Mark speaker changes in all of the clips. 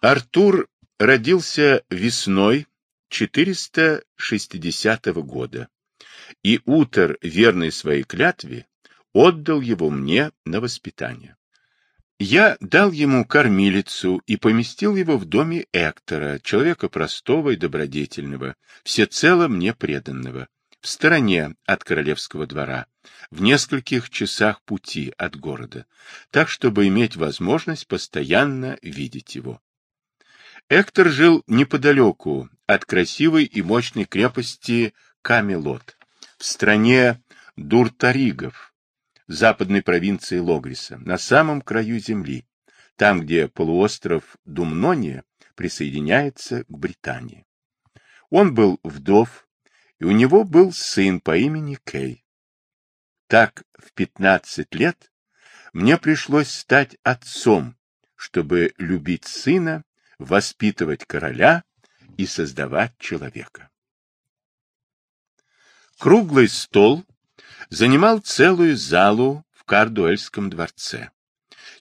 Speaker 1: Артур родился весной 460 года, и Утер, верный своей клятве, отдал его мне на воспитание. Я дал ему кормилицу и поместил его в доме Эктора, человека простого и добродетельного, всецело мне преданного, в стороне от королевского двора, в нескольких часах пути от города, так, чтобы иметь возможность постоянно видеть его. Эктор жил неподалеку от красивой и мощной крепости Камелот, в стране Дуртаригов, западной провинции Логриса, на самом краю земли, там, где полуостров Думнония присоединяется к Британии. Он был вдов, и у него был сын по имени Кей. Так в 15 лет мне пришлось стать отцом, чтобы любить сына воспитывать короля и создавать человека. Круглый стол занимал целую залу в Кардуэльском дворце.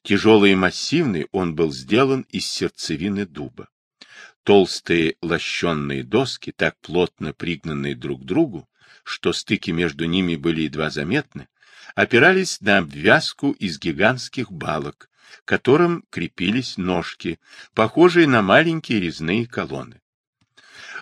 Speaker 1: Тяжелый и массивный он был сделан из сердцевины дуба. Толстые лощенные доски, так плотно пригнанные друг к другу, что стыки между ними были едва заметны, опирались на обвязку из гигантских балок, которым крепились ножки, похожие на маленькие резные колонны.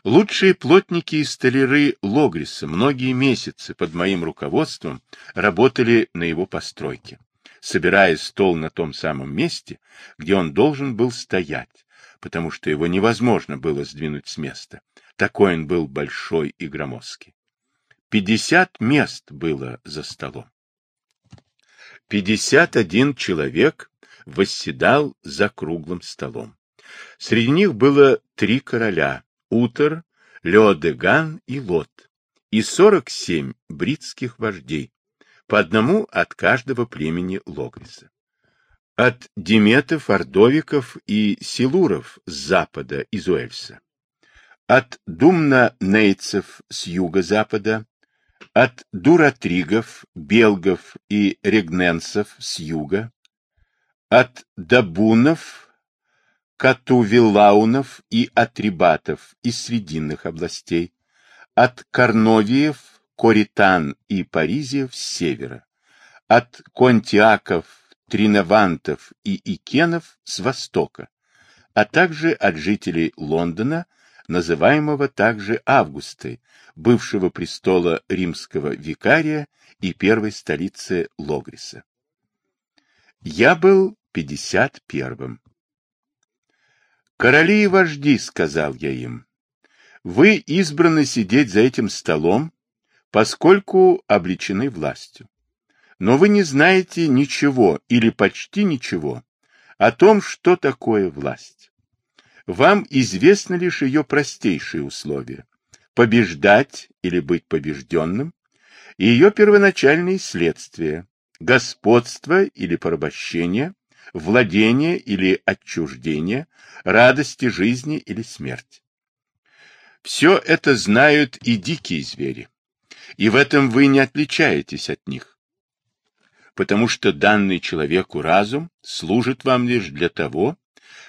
Speaker 1: Лучшие плотники и столяры Логриса многие месяцы под моим руководством работали на его постройке, собирая стол на том самом месте, где он должен был стоять, потому что его невозможно было сдвинуть с места. Такой он был большой и громоздкий. Пятьдесят мест было за столом. Пятьдесят один человек восседал за круглым столом. Среди них было три короля — Утер, Леодеган и Лот, и сорок семь бритских вождей, по одному от каждого племени Логриса. От Диметов, Ордовиков и Силуров с запада из Уэльса. От Думна-Нейцев с юго-запада, от Дуратригов, Белгов и Регненцев с юга, от Дабунов, Катувилаунов и Атрибатов из Срединных областей, от Корновиев, Коритан и Паризиев с севера, от Контиаков, Тринавантов и Икенов с востока, а также от жителей Лондона, называемого также Августой, бывшего престола римского викария и первой столицы Логриса. Я был пятьдесят первым. «Короли и вожди», — сказал я им, — «вы избраны сидеть за этим столом, поскольку обличены властью. Но вы не знаете ничего или почти ничего о том, что такое власть. Вам известны лишь ее простейшие условия – побеждать или быть побежденным, и ее первоначальные следствия господство или порабощение, владение или отчуждение, радости жизни или смерть. Все это знают и дикие звери, и в этом вы не отличаетесь от них, потому что данный человеку разум служит вам лишь для того,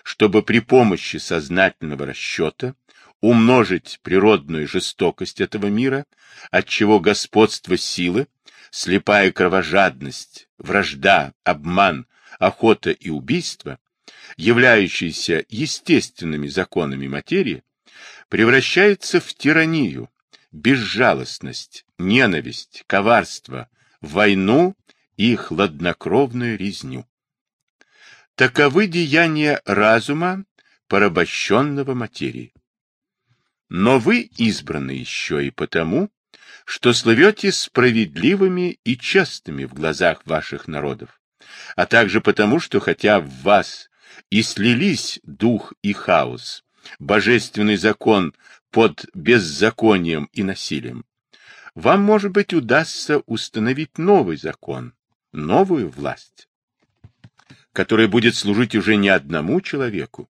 Speaker 1: чтобы при помощи сознательного расчета умножить природную жестокость этого мира, отчего господство силы слепая кровожадность, вражда, обман, охота и убийство, являющиеся естественными законами материи, превращаются в тиранию, безжалостность, ненависть, коварство, войну и хладнокровную резню. Таковы деяния разума, порабощенного материи. Но вы избраны еще и потому, что слывете справедливыми и честными в глазах ваших народов, а также потому, что хотя в вас и слились дух и хаос, божественный закон под беззаконием и насилием, вам, может быть, удастся установить новый закон, новую власть, которая будет служить уже не одному человеку,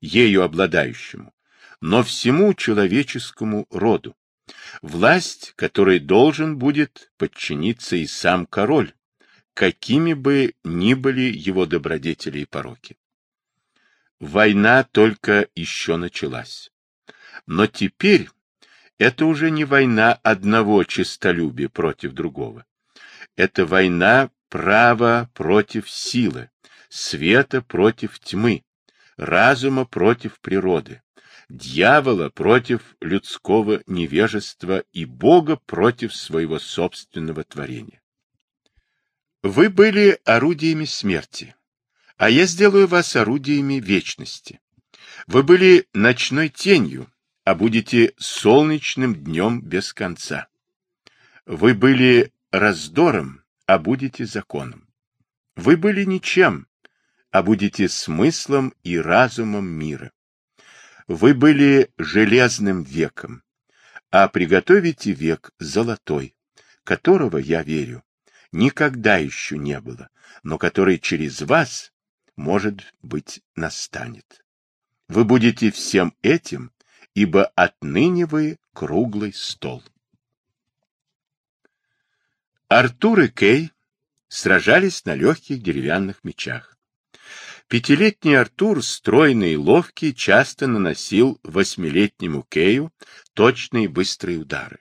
Speaker 1: ею обладающему, но всему человеческому роду. Власть, которой должен будет подчиниться и сам король, какими бы ни были его добродетели и пороки. война только еще началась. Но теперь это уже не война одного честолюбия против другого. Это война права против силы, света против тьмы, разума против природы, дьявола против людского невежества и Бога против своего собственного творения. Вы были орудиями смерти, а я сделаю вас орудиями вечности. Вы были ночной тенью, а будете солнечным днем без конца. Вы были раздором, а будете законом. Вы были ничем, а будете смыслом и разумом мира. Вы были железным веком, а приготовите век золотой, которого, я верю, никогда еще не было, но который через вас, может быть, настанет. Вы будете всем этим, ибо отныне вы круглый стол. Артур и Кей сражались на легких деревянных мечах. Пятилетний Артур, стройный и ловкий, часто наносил восьмилетнему Кею точные быстрые удары,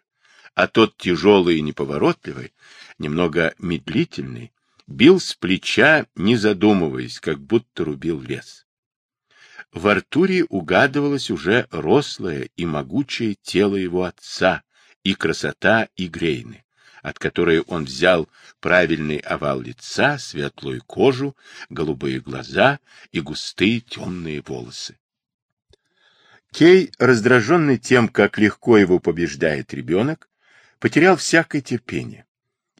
Speaker 1: а тот тяжелый и неповоротливый, немного медлительный, бил с плеча, не задумываясь, как будто рубил лес. В Артуре угадывалось уже рослое и могучее тело его отца и красота Игрейны от которой он взял правильный овал лица, светлую кожу, голубые глаза и густые темные волосы. Кей, раздраженный тем, как легко его побеждает ребенок, потерял всякое терпение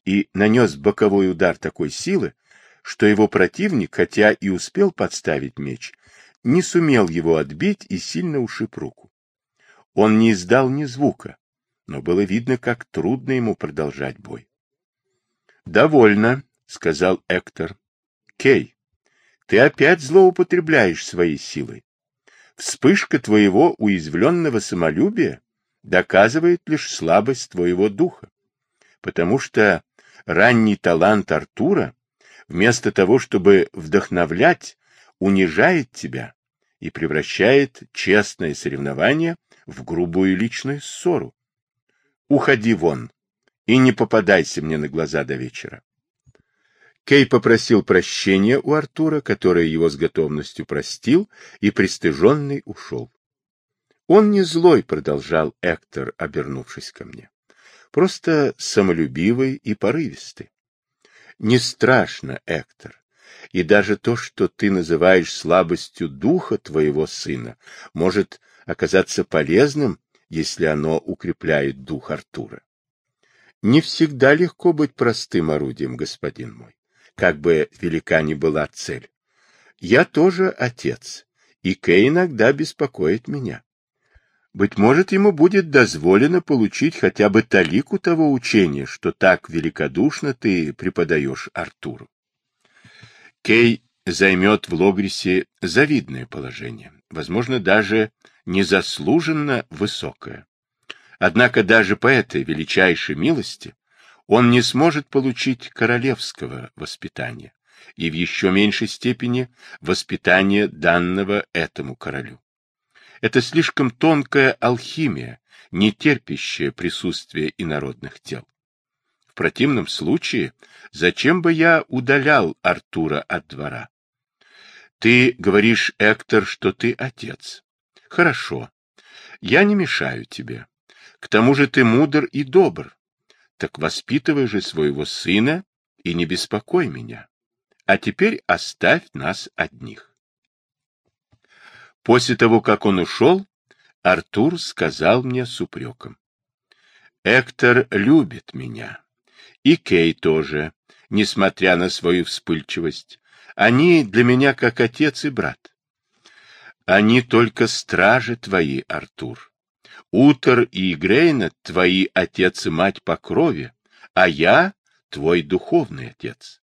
Speaker 1: и нанес боковой удар такой силы, что его противник, хотя и успел подставить меч, не сумел его отбить и сильно ушиб руку. Он не издал ни звука, но было видно, как трудно ему продолжать бой. — Довольно, — сказал Эктор. — Кей, ты опять злоупотребляешь своей силой. Вспышка твоего уязвленного самолюбия доказывает лишь слабость твоего духа, потому что ранний талант Артура, вместо того, чтобы вдохновлять, унижает тебя и превращает честное соревнование в грубую личную ссору. Уходи вон и не попадайся мне на глаза до вечера. Кей попросил прощения у Артура, который его с готовностью простил, и пристыженный ушел. Он не злой, продолжал Эктор, обернувшись ко мне. Просто самолюбивый и порывистый. Не страшно, Эктор. И даже то, что ты называешь слабостью духа твоего сына, может оказаться полезным если оно укрепляет дух Артура. Не всегда легко быть простым орудием, господин мой, как бы велика ни была цель. Я тоже отец, и Кей иногда беспокоит меня. Быть может, ему будет дозволено получить хотя бы талику того учения, что так великодушно ты преподаешь Артуру. Кей займет в Логрисе завидное положение, возможно, даже незаслуженно высокое. Однако даже по этой величайшей милости он не сможет получить королевского воспитания и в еще меньшей степени воспитания данного этому королю. Это слишком тонкая алхимия, не терпящая присутствия инородных тел. В противном случае, зачем бы я удалял Артура от двора? Ты говоришь, Эктор, что ты отец. Хорошо. Я не мешаю тебе. К тому же ты мудр и добр. Так воспитывай же своего сына и не беспокой меня. А теперь оставь нас одних. После того, как он ушел, Артур сказал мне с упреком. Эктор любит меня. И Кей тоже, несмотря на свою вспыльчивость. Они для меня как отец и брат. Они только стражи твои, Артур. Утор и Игрейна — твои отец и мать по крови, а я — твой духовный отец.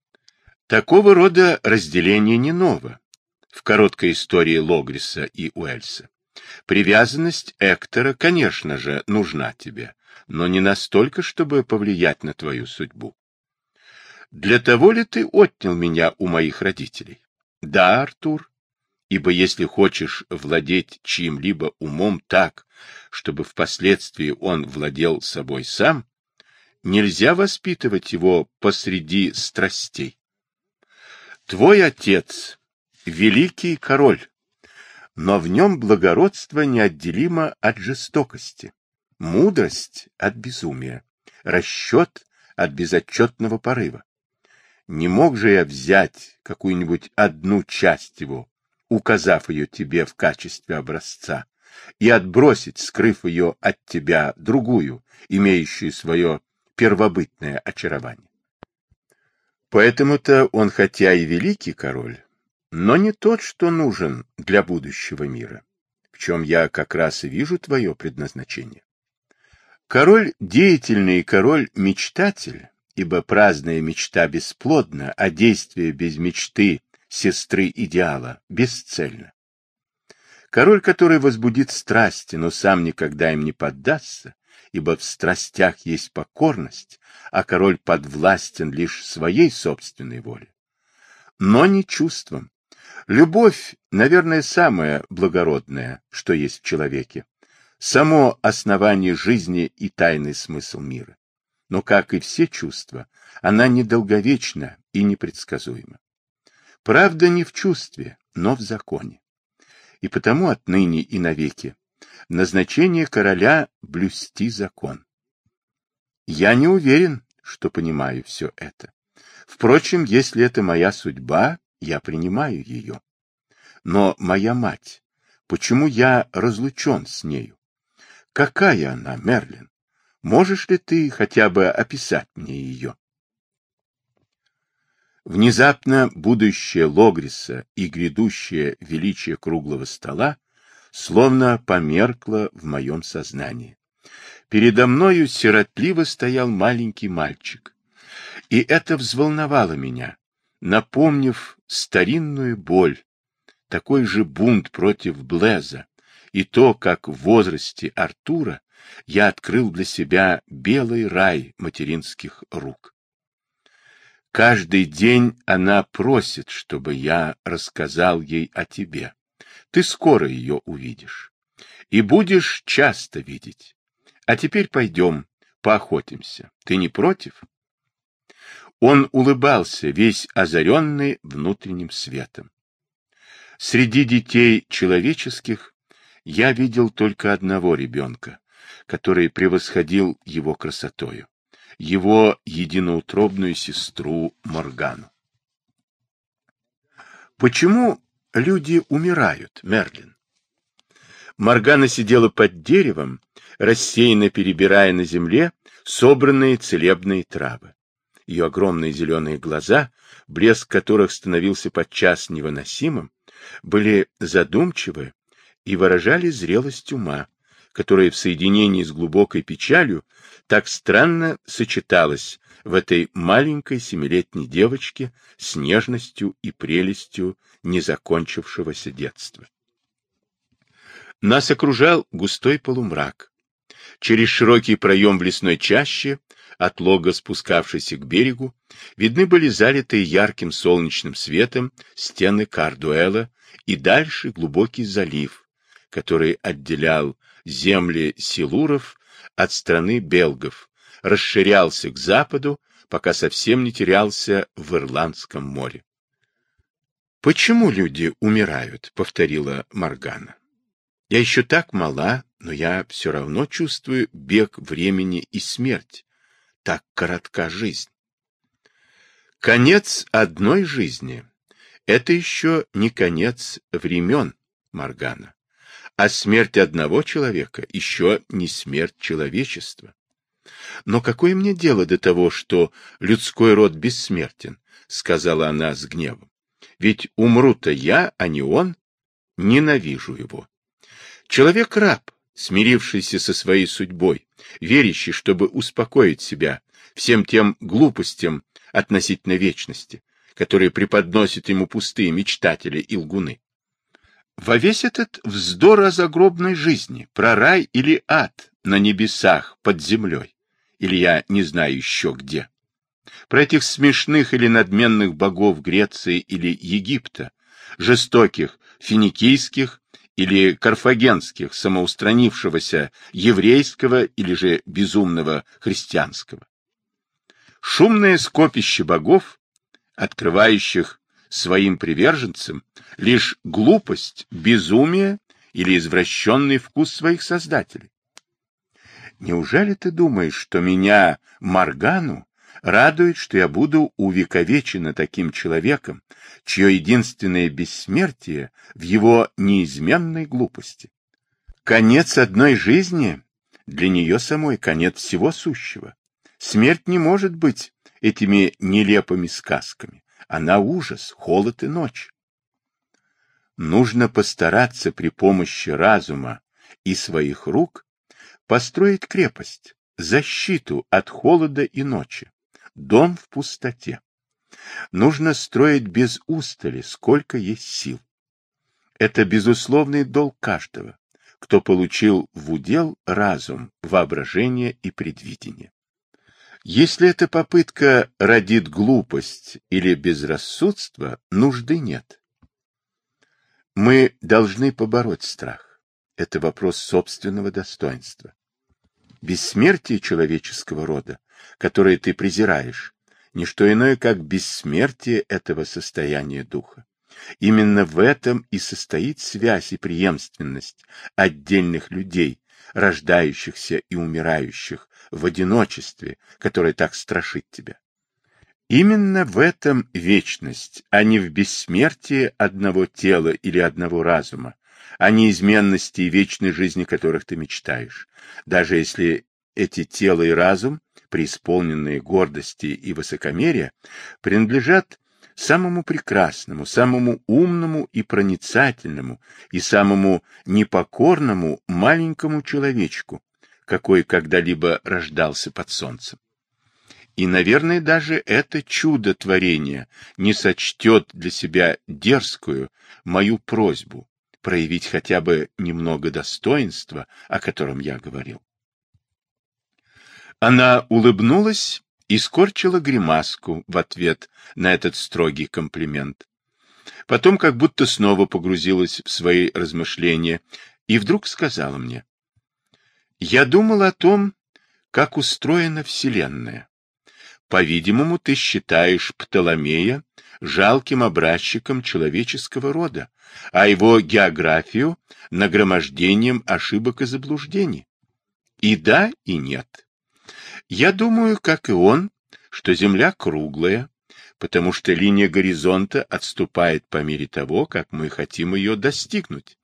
Speaker 1: Такого рода разделение не ново в короткой истории Логриса и Уэльса. Привязанность Эктора, конечно же, нужна тебе, но не настолько, чтобы повлиять на твою судьбу. Для того ли ты отнял меня у моих родителей? Да, Артур, ибо если хочешь владеть чьим-либо умом так, чтобы впоследствии он владел собой сам, нельзя воспитывать его посреди страстей. Твой отец — великий король, но в нем благородство неотделимо от жестокости, мудрость от безумия, расчет от безотчетного порыва. Не мог же я взять какую-нибудь одну часть его, указав ее тебе в качестве образца, и отбросить, скрыв ее от тебя, другую, имеющую свое первобытное очарование. Поэтому-то он хотя и великий король, но не тот, что нужен для будущего мира, в чем я как раз и вижу твое предназначение. Король деятельный и король-мечтатель, ибо праздная мечта бесплодна, а действие без мечты сестры идеала бесцельно. Король, который возбудит страсти, но сам никогда им не поддастся, ибо в страстях есть покорность, а король подвластен лишь своей собственной воле. Но не чувством. Любовь, наверное, самое благородное, что есть в человеке, само основание жизни и тайный смысл мира. Но, как и все чувства, она недолговечна и непредсказуема. Правда не в чувстве, но в законе. И потому отныне и навеки назначение короля — блюсти закон. Я не уверен, что понимаю все это. Впрочем, если это моя судьба, я принимаю ее. Но моя мать, почему я разлучен с нею? Какая она, Мерлин? Можешь ли ты хотя бы описать мне ее? Внезапно будущее Логриса и грядущее величие круглого стола словно померкло в моем сознании. Передо мною сиротливо стоял маленький мальчик. И это взволновало меня, напомнив старинную боль, такой же бунт против Блеза, и то, как в возрасте Артура я открыл для себя белый рай материнских рук. Каждый день она просит, чтобы я рассказал ей о тебе. Ты скоро ее увидишь. И будешь часто видеть. А теперь пойдем, поохотимся. Ты не против? Он улыбался, весь озаренный внутренним светом. Среди детей человеческих я видел только одного ребенка, который превосходил его красотою, его единоутробную сестру Моргану. Почему люди умирают, Мерлин? Моргана сидела под деревом, рассеянно перебирая на земле собранные целебные травы. Ее огромные зеленые глаза, блеск которых становился подчас невыносимым, были задумчивы и выражали зрелость ума, которая в соединении с глубокой печалью так странно сочеталась в этой маленькой семилетней девочке с нежностью и прелестью незакончившегося детства. Нас окружал густой полумрак. Через широкий проем в лесной чаще, от лога спускавшейся к берегу, видны были залитые ярким солнечным светом стены Кардуэла и дальше глубокий залив, который отделял земли силуров от страны белгов, расширялся к западу, пока совсем не терялся в Ирландском море. «Почему люди умирают?» — повторила Маргана. «Я еще так мала, но я все равно чувствую бег времени и смерть. Так коротка жизнь». Конец одной жизни — это еще не конец времен, Маргана. А смерть одного человека еще не смерть человечества. Но какое мне дело до того, что людской род бессмертен, сказала она с гневом. Ведь умру-то я, а не он. Ненавижу его. Человек раб, смирившийся со своей судьбой, верящий, чтобы успокоить себя всем тем глупостям относительно вечности, которые преподносят ему пустые мечтатели и лгуны. Во весь этот вздор о загробной жизни, про рай или ад на небесах под землей, или я не знаю еще где, про этих смешных или надменных богов Греции или Египта, жестоких финикийских или карфагенских, самоустранившегося еврейского или же безумного христианского. Шумное скопище богов, открывающих своим приверженцам лишь глупость, безумие или извращенный вкус своих создателей. Неужели ты думаешь, что меня, Маргану, радует, что я буду увековечена таким человеком, чье единственное бессмертие в его неизменной глупости? Конец одной жизни для нее самой конец всего сущего. Смерть не может быть этими нелепыми сказками. Она ужас, холод и ночь. Нужно постараться при помощи разума и своих рук построить крепость, защиту от холода и ночи, дом в пустоте. Нужно строить без устали, сколько есть сил. Это безусловный долг каждого, кто получил в удел разум, воображение и предвидение. Если эта попытка родит глупость или безрассудство, нужды нет. Мы должны побороть страх. Это вопрос собственного достоинства. Бессмертие человеческого рода, которое ты презираешь, не что иное, как бессмертие этого состояния духа. Именно в этом и состоит связь и преемственность отдельных людей, рождающихся и умирающих в одиночестве, которое так страшит тебя. Именно в этом вечность, а не в бессмертии одного тела или одного разума, о неизменности и вечной жизни которых ты мечтаешь, даже если эти тело и разум, преисполненные гордости и высокомерия, принадлежат самому прекрасному, самому умному и проницательному, и самому непокорному маленькому человечку, какой когда-либо рождался под солнцем. И, наверное, даже это чудо творения не сочтет для себя дерзкую мою просьбу проявить хотя бы немного достоинства, о котором я говорил. Она улыбнулась и скорчила гримаску в ответ на этот строгий комплимент. Потом как будто снова погрузилась в свои размышления и вдруг сказала мне. «Я думал о том, как устроена Вселенная. По-видимому, ты считаешь Птоломея жалким образчиком человеческого рода, а его географию — нагромождением ошибок и заблуждений. И да, и нет. Я думаю, как и он, что Земля круглая, потому что линия горизонта отступает по мере того, как мы хотим ее достигнуть.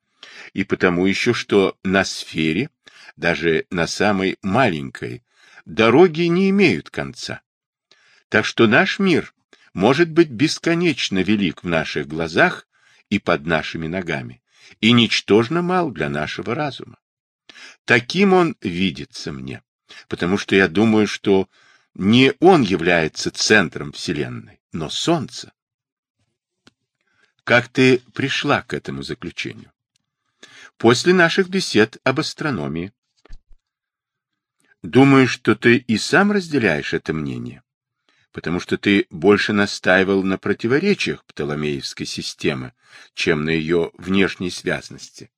Speaker 1: И потому еще, что на сфере, даже на самой маленькой, дороги не имеют конца. Так что наш мир может быть бесконечно велик в наших глазах и под нашими ногами, и ничтожно мал для нашего разума. Таким он видится мне потому что я думаю, что не он является центром Вселенной, но Солнце. Как ты пришла к этому заключению? После наших бесед об астрономии. Думаю, что ты и сам разделяешь это мнение, потому что ты больше настаивал на противоречиях Птоломеевской системы, чем на ее внешней связности.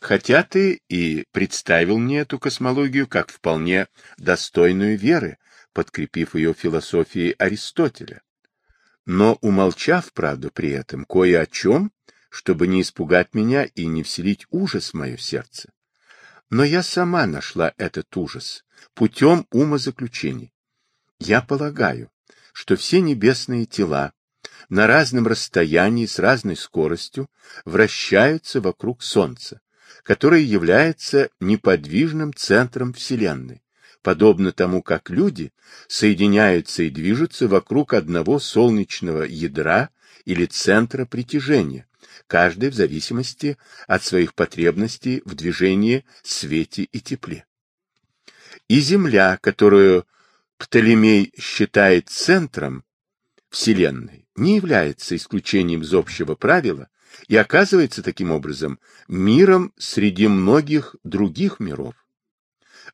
Speaker 1: Хотя ты и представил мне эту космологию как вполне достойную веры, подкрепив ее философией Аристотеля. Но умолчав, правда, при этом кое о чем, чтобы не испугать меня и не вселить ужас в мое сердце. Но я сама нашла этот ужас путем умозаключений. Я полагаю, что все небесные тела на разном расстоянии с разной скоростью вращаются вокруг Солнца, которое является неподвижным центром Вселенной, подобно тому, как люди соединяются и движутся вокруг одного солнечного ядра или центра притяжения, каждый в зависимости от своих потребностей в движении, свете и тепле. И Земля, которую Птолемей считает центром Вселенной, не является исключением из общего правила, и оказывается таким образом миром среди многих других миров.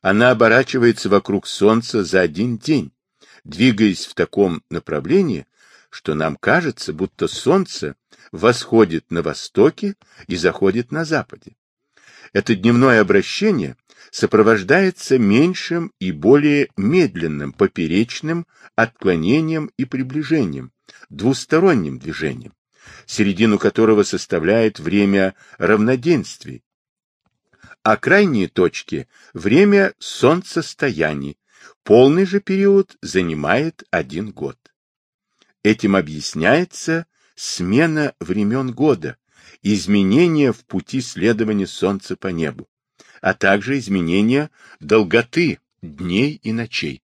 Speaker 1: Она оборачивается вокруг Солнца за один день, двигаясь в таком направлении, что нам кажется, будто солнце восходит на востоке и заходит на западе. Это дневное обращение сопровождается меньшим и более медленным поперечным отклонением и приближением, двусторонним движением, середину которого составляет время равноденствий, а крайние точки – время солнцестояний, полный же период занимает один год. Этим объясняется смена времен года, изменения в пути следования Солнца по небу, а также изменения долготы дней и ночей.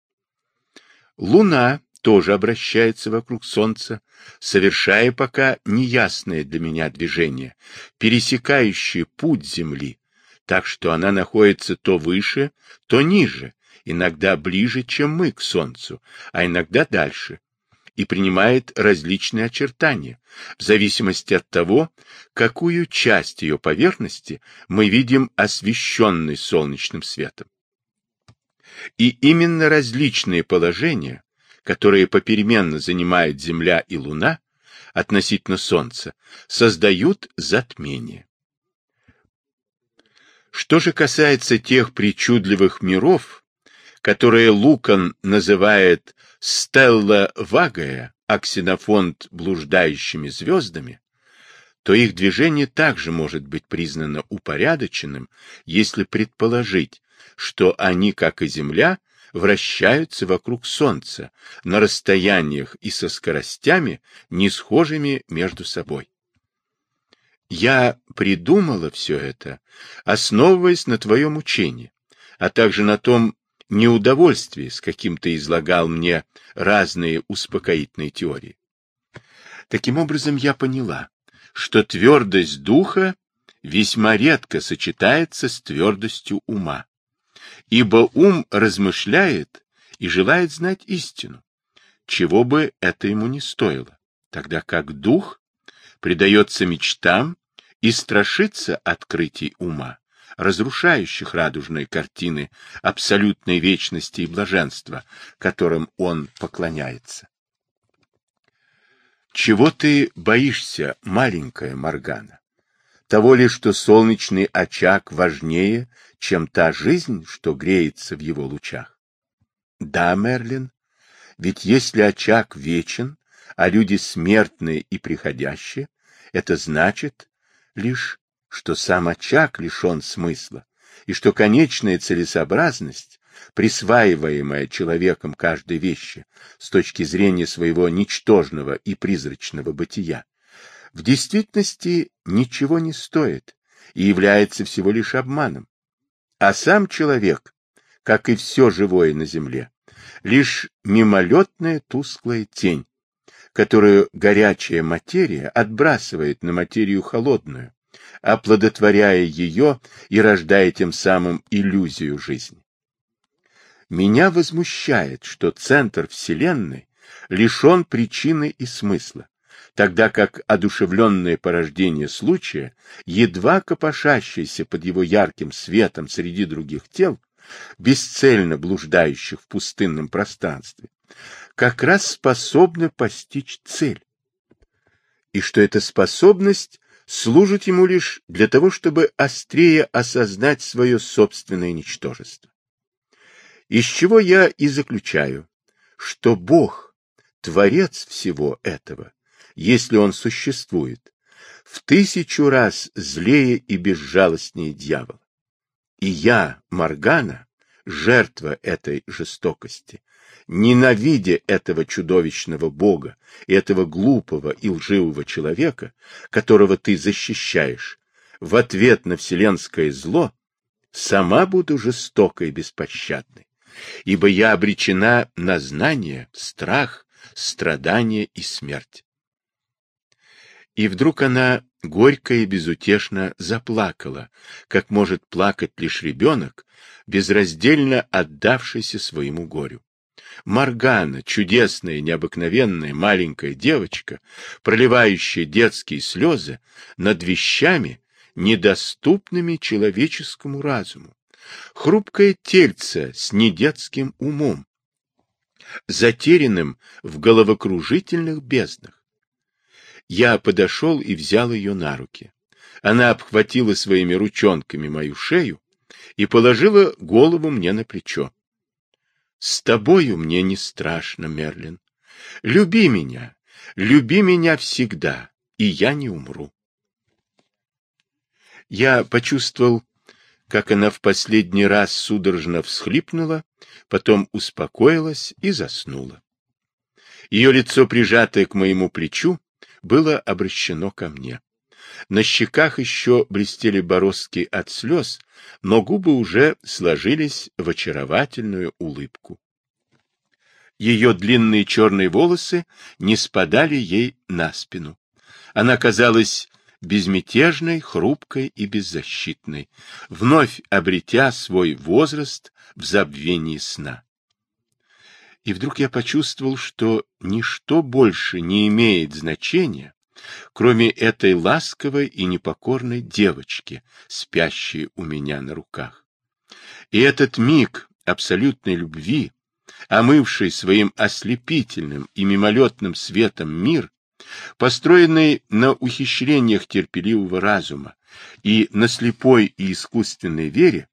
Speaker 1: Луна тоже обращается вокруг Солнца, совершая пока неясное для меня движение, пересекающее путь Земли, так что она находится то выше, то ниже, иногда ближе, чем мы к Солнцу, а иногда дальше, и принимает различные очертания, в зависимости от того, какую часть ее поверхности мы видим освещенной солнечным светом. И именно различные положения, которые попеременно занимают Земля и Луна относительно Солнца, создают затмение. Что же касается тех причудливых миров, которые Лукан называет Стелла Вагая, а блуждающими звездами, то их движение также может быть признано упорядоченным, если предположить, что они, как и Земля, вращаются вокруг Солнца на расстояниях и со скоростями, не схожими между собой. Я придумала все это, основываясь на твоем учении, а также на том неудовольствии, с каким ты излагал мне разные успокоительные теории. Таким образом, я поняла, что твердость духа весьма редко сочетается с твердостью ума, ибо ум размышляет и желает знать истину, чего бы это ему не стоило, тогда как дух предается мечтам и страшится открытий ума, разрушающих радужные картины абсолютной вечности и блаженства, которым он поклоняется. Чего ты боишься, маленькая Моргана? Того ли, что солнечный очаг важнее, чем та жизнь, что греется в его лучах? Да, Мерлин, ведь если очаг вечен, а люди смертные и приходящие, это значит, лишь, что сам очаг лишен смысла, и что конечная целесообразность, присваиваемая человеком каждой вещи с точки зрения своего ничтожного и призрачного бытия, в действительности ничего не стоит и является всего лишь обманом. А сам человек, как и все живое на земле, лишь мимолетная тусклая тень, которую горячая материя отбрасывает на материю холодную, оплодотворяя ее и рождая тем самым иллюзию жизни. Меня возмущает, что центр Вселенной лишен причины и смысла, тогда как одушевленное порождение случая, едва копошащееся под его ярким светом среди других тел, бесцельно блуждающих в пустынном пространстве, как раз способна постичь цель. И что эта способность служит ему лишь для того, чтобы острее осознать свое собственное ничтожество. Из чего я и заключаю, что Бог, Творец всего этого, если Он существует, в тысячу раз злее и безжалостнее дьявола. И я, Маргана, жертва этой жестокости, ненавидя этого чудовищного бога, этого глупого и лживого человека, которого ты защищаешь, в ответ на вселенское зло, сама буду жестокой и беспощадной, ибо я обречена на знание, страх, страдание и смерть. И вдруг она горько и безутешно заплакала, как может плакать лишь ребенок, безраздельно отдавшийся своему горю. Маргана, чудесная, необыкновенная маленькая девочка, проливающая детские слезы над вещами, недоступными человеческому разуму. Хрупкое тельце с недетским умом. затерянным в головокружительных безднах. Я подошел и взял ее на руки. Она обхватила своими ручонками мою шею и положила голову мне на плечо. — С тобою мне не страшно, Мерлин. Люби меня, люби меня всегда, и я не умру. Я почувствовал, как она в последний раз судорожно всхлипнула, потом успокоилась и заснула. Ее лицо, прижатое к моему плечу, было обращено ко мне. На щеках еще блестели бороздки от слез, но губы уже сложились в очаровательную улыбку. Ее длинные черные волосы не спадали ей на спину. Она казалась безмятежной, хрупкой и беззащитной, вновь обретя свой возраст в забвении сна. И вдруг я почувствовал, что ничто больше не имеет значения, кроме этой ласковой и непокорной девочки, спящей у меня на руках. И этот миг абсолютной любви, омывший своим ослепительным и мимолетным светом мир, построенный на ухищрениях терпеливого разума и на слепой и искусственной вере,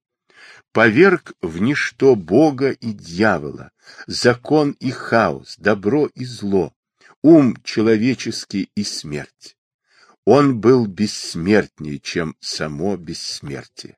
Speaker 1: поверг в ничто Бога и дьявола, закон и хаос, добро и зло, ум человеческий и смерть. Он был бессмертнее, чем само бессмертие.